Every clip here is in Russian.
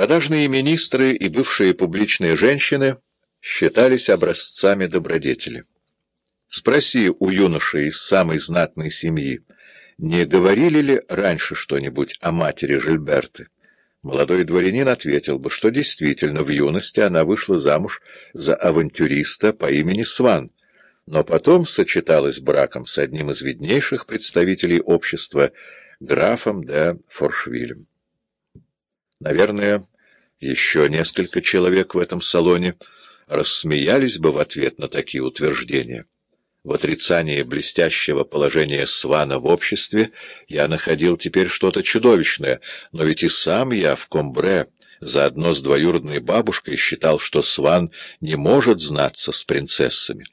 Продажные министры и бывшие публичные женщины считались образцами добродетели. Спроси у юноши из самой знатной семьи, не говорили ли раньше что-нибудь о матери Жильберты? Молодой дворянин ответил бы, что действительно в юности она вышла замуж за авантюриста по имени Сван, но потом сочеталась браком с одним из виднейших представителей общества, графом де Форшвилем. Наверное, еще несколько человек в этом салоне рассмеялись бы в ответ на такие утверждения. В отрицании блестящего положения Свана в обществе я находил теперь что-то чудовищное, но ведь и сам я в Комбре заодно с двоюродной бабушкой считал, что Сван не может знаться с принцессами.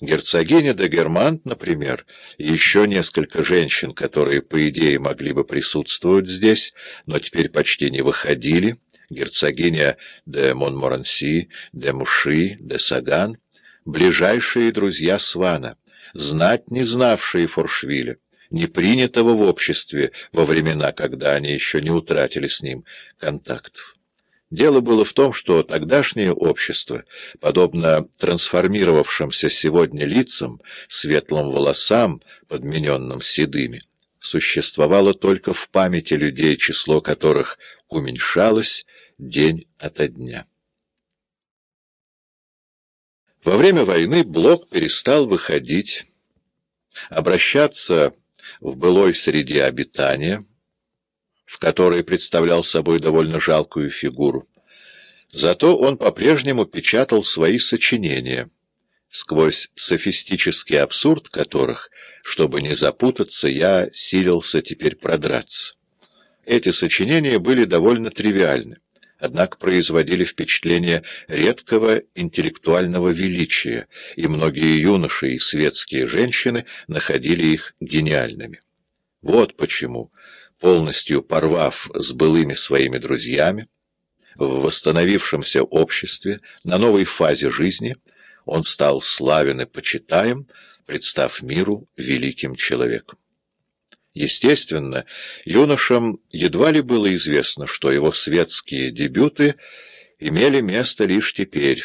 Герцогиня де Германт, например, и еще несколько женщин, которые, по идее, могли бы присутствовать здесь, но теперь почти не выходили, герцогиня де Монморанси, де Муши, де Саган, ближайшие друзья Свана, знать не знавшие Форшвиля, не принятого в обществе во времена, когда они еще не утратили с ним контактов. Дело было в том, что тогдашнее общество, подобно трансформировавшимся сегодня лицам, светлым волосам, подмененным седыми, существовало только в памяти людей, число которых уменьшалось день ото дня. Во время войны Блок перестал выходить, обращаться в былой среде обитания, в которой представлял собой довольно жалкую фигуру. Зато он по-прежнему печатал свои сочинения, сквозь софистический абсурд которых, чтобы не запутаться, я силился теперь продраться. Эти сочинения были довольно тривиальны, однако производили впечатление редкого интеллектуального величия, и многие юноши и светские женщины находили их гениальными. Вот почему полностью порвав с былыми своими друзьями, в восстановившемся обществе, на новой фазе жизни, он стал славен и почитаем, представ миру великим человеком. Естественно, юношам едва ли было известно, что его светские дебюты имели место лишь теперь,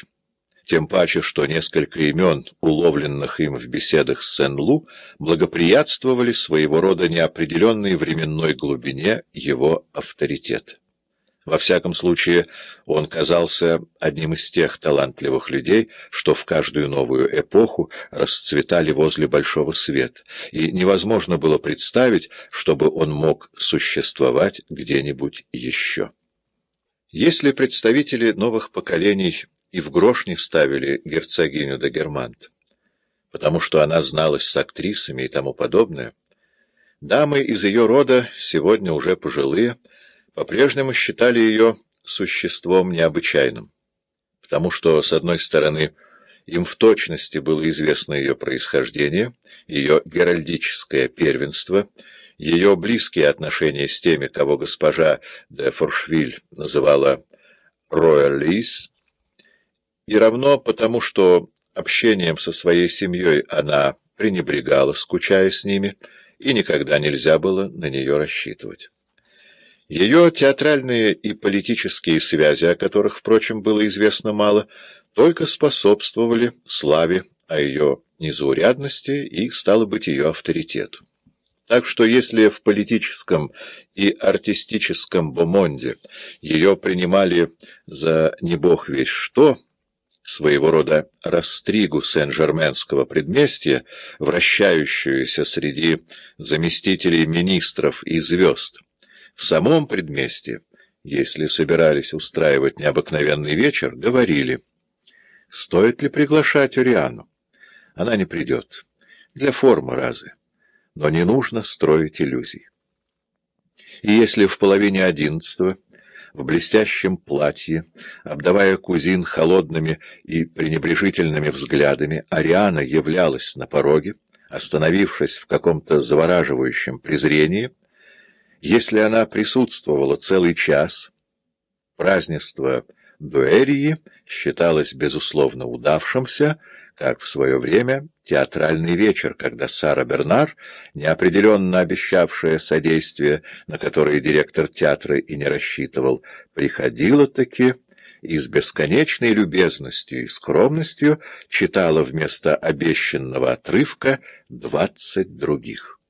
тем паче, что несколько имен, уловленных им в беседах с Сен-Лу, благоприятствовали своего рода неопределенной временной глубине его авторитета. Во всяком случае, он казался одним из тех талантливых людей, что в каждую новую эпоху расцветали возле большого света, и невозможно было представить, чтобы он мог существовать где-нибудь еще. Если представители новых поколений и в грош не ставили герцогиню де Германт, потому что она зналась с актрисами и тому подобное. Дамы из ее рода, сегодня уже пожилые, по-прежнему считали ее существом необычайным, потому что, с одной стороны, им в точности было известно ее происхождение, ее геральдическое первенство, ее близкие отношения с теми, кого госпожа де Форшвиль называла «роялис», и равно потому, что общением со своей семьей она пренебрегала, скучая с ними, и никогда нельзя было на нее рассчитывать. Ее театральные и политические связи, о которых, впрочем, было известно мало, только способствовали славе о ее незаурядности и, стало быть, ее авторитету. Так что если в политическом и артистическом бомонде ее принимали за не бог весь что, своего рода растригу Сен-Жерменского предместья, вращающуюся среди заместителей министров и звезд. В самом предместье, если собирались устраивать необыкновенный вечер, говорили, стоит ли приглашать Уриану. Она не придет. Для формы разы. Но не нужно строить иллюзий. И если в половине одиннадцатого в блестящем платье, обдавая кузин холодными и пренебрежительными взглядами, Ариана являлась на пороге, остановившись в каком-то завораживающем презрении. Если она присутствовала целый час, празднество дуэрии считалось безусловно удавшимся, как в свое время театральный вечер, когда Сара Бернар, неопределенно обещавшая содействие, на которое директор театра и не рассчитывал, приходила-таки и с бесконечной любезностью и скромностью читала вместо обещанного отрывка двадцать других.